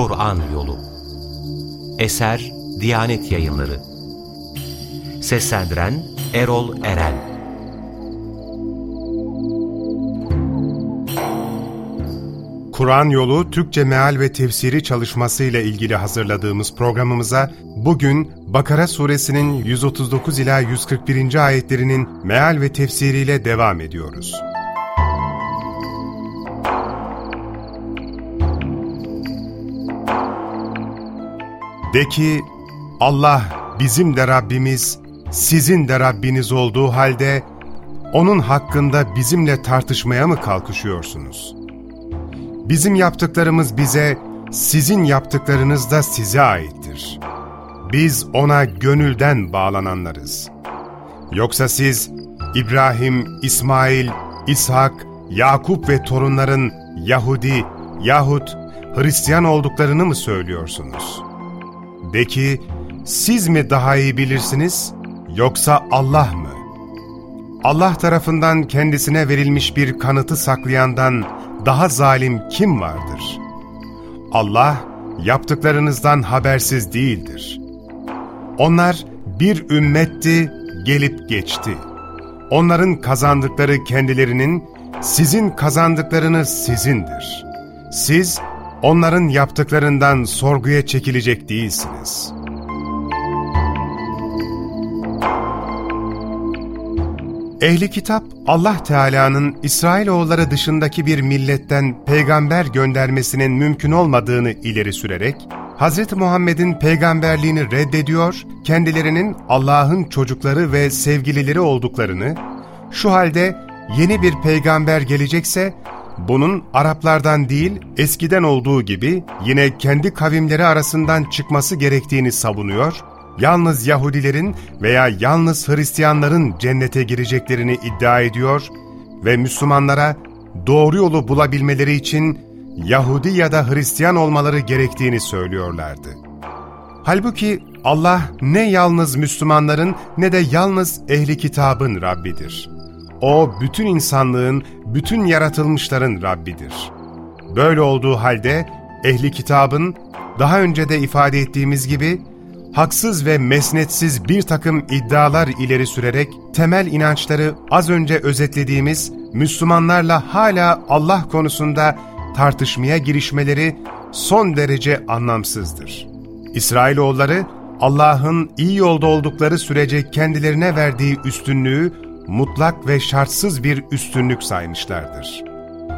Kur'an Yolu Eser Diyanet Yayınları Seslendiren Erol Eren Kur'an Yolu Türkçe Meal ve Tefsiri çalışması ile ilgili hazırladığımız programımıza bugün Bakara suresinin 139 ila 141. ayetlerinin meal ve tefsiriyle devam ediyoruz. De ki, Allah bizim de Rabbimiz, sizin de Rabbiniz olduğu halde, O'nun hakkında bizimle tartışmaya mı kalkışıyorsunuz? Bizim yaptıklarımız bize, sizin yaptıklarınız da size aittir. Biz O'na gönülden bağlananlarız. Yoksa siz, İbrahim, İsmail, İshak, Yakup ve torunların Yahudi yahut Hristiyan olduklarını mı söylüyorsunuz?'' De ki, siz mi daha iyi bilirsiniz, yoksa Allah mı? Allah tarafından kendisine verilmiş bir kanıtı saklayandan daha zalim kim vardır? Allah, yaptıklarınızdan habersiz değildir. Onlar bir ümmetti, gelip geçti. Onların kazandıkları kendilerinin, sizin kazandıklarınız sizindir. Siz, onların yaptıklarından sorguya çekilecek değilsiniz. Ehli kitap, Allah Teala'nın İsrailoğulları dışındaki bir milletten peygamber göndermesinin mümkün olmadığını ileri sürerek, Hz. Muhammed'in peygamberliğini reddediyor, kendilerinin Allah'ın çocukları ve sevgilileri olduklarını, şu halde yeni bir peygamber gelecekse, bunun Araplardan değil, eskiden olduğu gibi yine kendi kavimleri arasından çıkması gerektiğini savunuyor, yalnız Yahudilerin veya yalnız Hristiyanların cennete gireceklerini iddia ediyor ve Müslümanlara doğru yolu bulabilmeleri için Yahudi ya da Hristiyan olmaları gerektiğini söylüyorlardı. Halbuki Allah ne yalnız Müslümanların ne de yalnız ehli kitabın Rabbidir. O bütün insanlığın, bütün yaratılmışların Rabbidir. Böyle olduğu halde ehli kitabın daha önce de ifade ettiğimiz gibi haksız ve mesnetsiz bir takım iddialar ileri sürerek temel inançları az önce özetlediğimiz Müslümanlarla hala Allah konusunda tartışmaya girişmeleri son derece anlamsızdır. İsrailoğulları Allah'ın iyi yolda oldukları sürece kendilerine verdiği üstünlüğü mutlak ve şartsız bir üstünlük saymışlardır.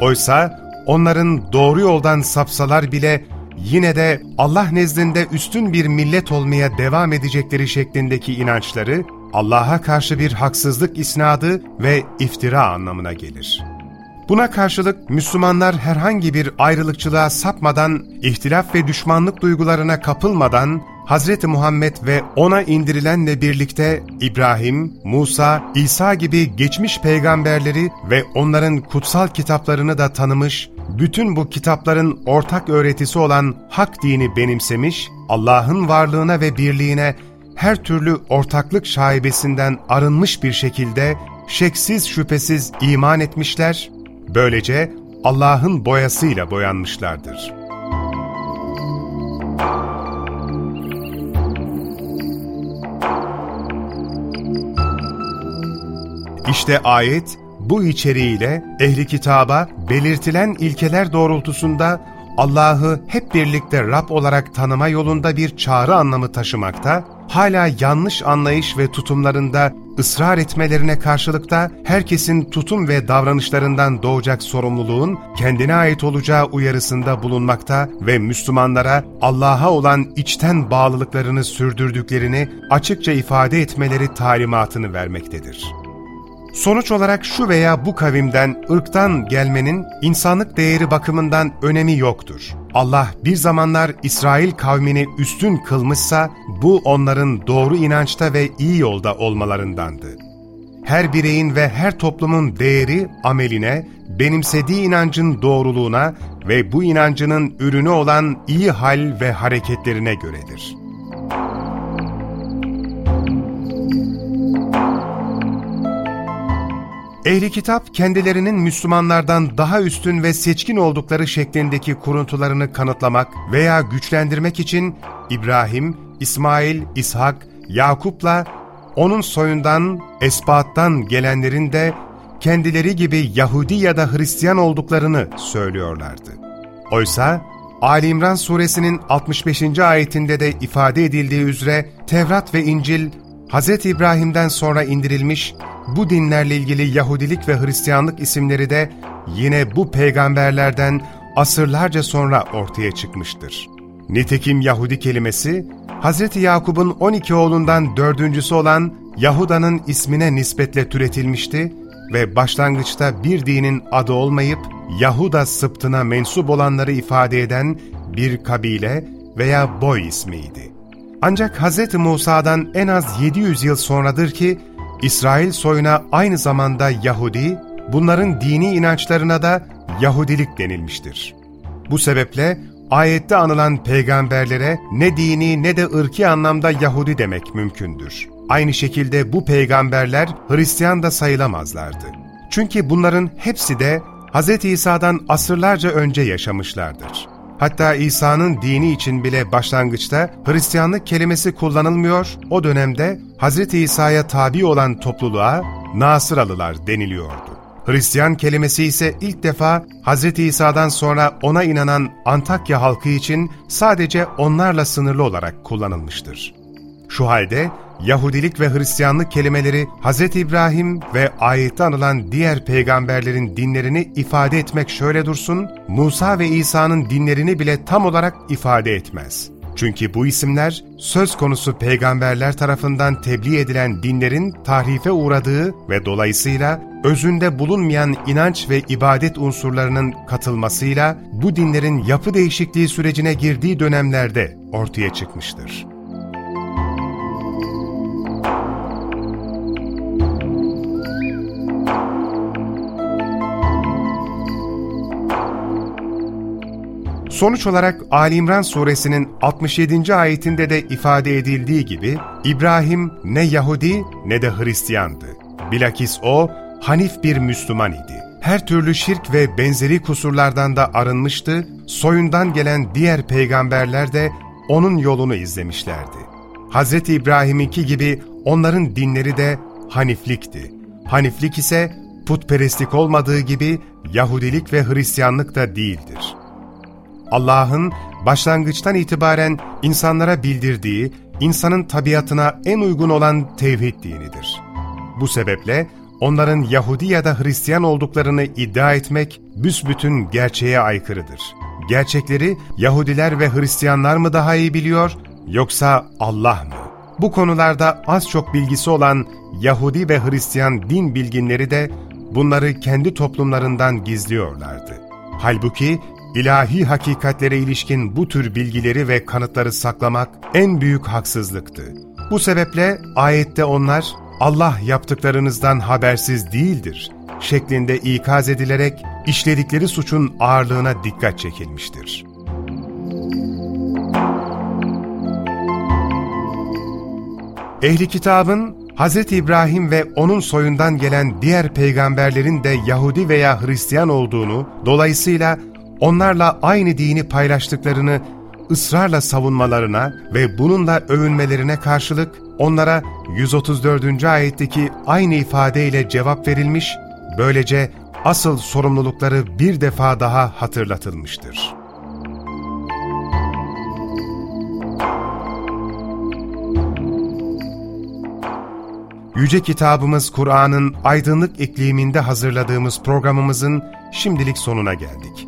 Oysa onların doğru yoldan sapsalar bile yine de Allah nezdinde üstün bir millet olmaya devam edecekleri şeklindeki inançları Allah'a karşı bir haksızlık isnadı ve iftira anlamına gelir. Buna karşılık Müslümanlar herhangi bir ayrılıkçılığa sapmadan, ihtilaf ve düşmanlık duygularına kapılmadan, Hz. Muhammed ve ona indirilenle birlikte İbrahim, Musa, İsa gibi geçmiş peygamberleri ve onların kutsal kitaplarını da tanımış, bütün bu kitapların ortak öğretisi olan hak dini benimsemiş, Allah'ın varlığına ve birliğine her türlü ortaklık şaibesinden arınmış bir şekilde şeksiz şüphesiz iman etmişler, böylece Allah'ın boyasıyla boyanmışlardır. İşte ayet bu içeriğiyle ehli kitaba belirtilen ilkeler doğrultusunda Allah'ı hep birlikte Rab olarak tanıma yolunda bir çağrı anlamı taşımakta, hala yanlış anlayış ve tutumlarında ısrar etmelerine karşılıkta herkesin tutum ve davranışlarından doğacak sorumluluğun kendine ait olacağı uyarısında bulunmakta ve Müslümanlara Allah'a olan içten bağlılıklarını sürdürdüklerini açıkça ifade etmeleri talimatını vermektedir. Sonuç olarak şu veya bu kavimden, ırktan gelmenin insanlık değeri bakımından önemi yoktur. Allah bir zamanlar İsrail kavmini üstün kılmışsa bu onların doğru inançta ve iyi yolda olmalarındandı. Her bireyin ve her toplumun değeri ameline, benimsediği inancın doğruluğuna ve bu inancının ürünü olan iyi hal ve hareketlerine göredir. Ehli kitap kendilerinin Müslümanlardan daha üstün ve seçkin oldukları şeklindeki kuruntularını kanıtlamak veya güçlendirmek için İbrahim, İsmail, İshak, Yakup'la onun soyundan, esbattan gelenlerin de kendileri gibi Yahudi ya da Hristiyan olduklarını söylüyorlardı. Oysa Ali İmran suresinin 65. ayetinde de ifade edildiği üzere Tevrat ve İncil Hz. İbrahim'den sonra indirilmiş, bu dinlerle ilgili Yahudilik ve Hristiyanlık isimleri de yine bu peygamberlerden asırlarca sonra ortaya çıkmıştır. Nitekim Yahudi kelimesi, Hz. Yakub'un 12 oğlundan dördüncüsü olan Yahuda'nın ismine nispetle türetilmişti ve başlangıçta bir dinin adı olmayıp Yahuda sıptına mensup olanları ifade eden bir kabile veya boy ismiydi. Ancak Hz. Musa'dan en az 700 yıl sonradır ki İsrail soyuna aynı zamanda Yahudi, bunların dini inançlarına da Yahudilik denilmiştir. Bu sebeple ayette anılan peygamberlere ne dini ne de ırki anlamda Yahudi demek mümkündür. Aynı şekilde bu peygamberler Hristiyan da sayılamazlardı. Çünkü bunların hepsi de Hz. İsa'dan asırlarca önce yaşamışlardır. Hatta İsa'nın dini için bile başlangıçta Hristiyanlık kelimesi kullanılmıyor, o dönemde Hz. İsa'ya tabi olan topluluğa Nasıralılar deniliyordu. Hristiyan kelimesi ise ilk defa Hz. İsa'dan sonra ona inanan Antakya halkı için sadece onlarla sınırlı olarak kullanılmıştır. Şu halde Yahudilik ve Hristiyanlık kelimeleri Hz. İbrahim ve ayette anılan diğer peygamberlerin dinlerini ifade etmek şöyle dursun, Musa ve İsa'nın dinlerini bile tam olarak ifade etmez. Çünkü bu isimler söz konusu peygamberler tarafından tebliğ edilen dinlerin tahrife uğradığı ve dolayısıyla özünde bulunmayan inanç ve ibadet unsurlarının katılmasıyla bu dinlerin yapı değişikliği sürecine girdiği dönemlerde ortaya çıkmıştır. Sonuç olarak Ali İmran suresinin 67. ayetinde de ifade edildiği gibi İbrahim ne Yahudi ne de Hristiyandı. Bilakis o Hanif bir Müslüman idi. Her türlü şirk ve benzeri kusurlardan da arınmıştı, soyundan gelen diğer peygamberler de onun yolunu izlemişlerdi. Hz. İbrahim'inki gibi onların dinleri de Haniflikti. Haniflik ise putperestlik olmadığı gibi Yahudilik ve Hristiyanlık da değildir. Allah'ın başlangıçtan itibaren insanlara bildirdiği, insanın tabiatına en uygun olan tevhid dinidir. Bu sebeple onların Yahudi ya da Hristiyan olduklarını iddia etmek büsbütün gerçeğe aykırıdır. Gerçekleri Yahudiler ve Hristiyanlar mı daha iyi biliyor, yoksa Allah mı? Bu konularda az çok bilgisi olan Yahudi ve Hristiyan din bilginleri de bunları kendi toplumlarından gizliyorlardı. Halbuki İlahi hakikatlere ilişkin bu tür bilgileri ve kanıtları saklamak en büyük haksızlıktı. Bu sebeple ayette onlar Allah yaptıklarınızdan habersiz değildir şeklinde ikaz edilerek işledikleri suçun ağırlığına dikkat çekilmiştir. Ehli kitabın Hz. İbrahim ve onun soyundan gelen diğer peygamberlerin de Yahudi veya Hristiyan olduğunu, dolayısıyla onlarla aynı dini paylaştıklarını ısrarla savunmalarına ve bununla övünmelerine karşılık onlara 134. ayetteki aynı ifadeyle cevap verilmiş, böylece asıl sorumlulukları bir defa daha hatırlatılmıştır. Yüce Kitabımız Kur'an'ın aydınlık ikliminde hazırladığımız programımızın şimdilik sonuna geldik.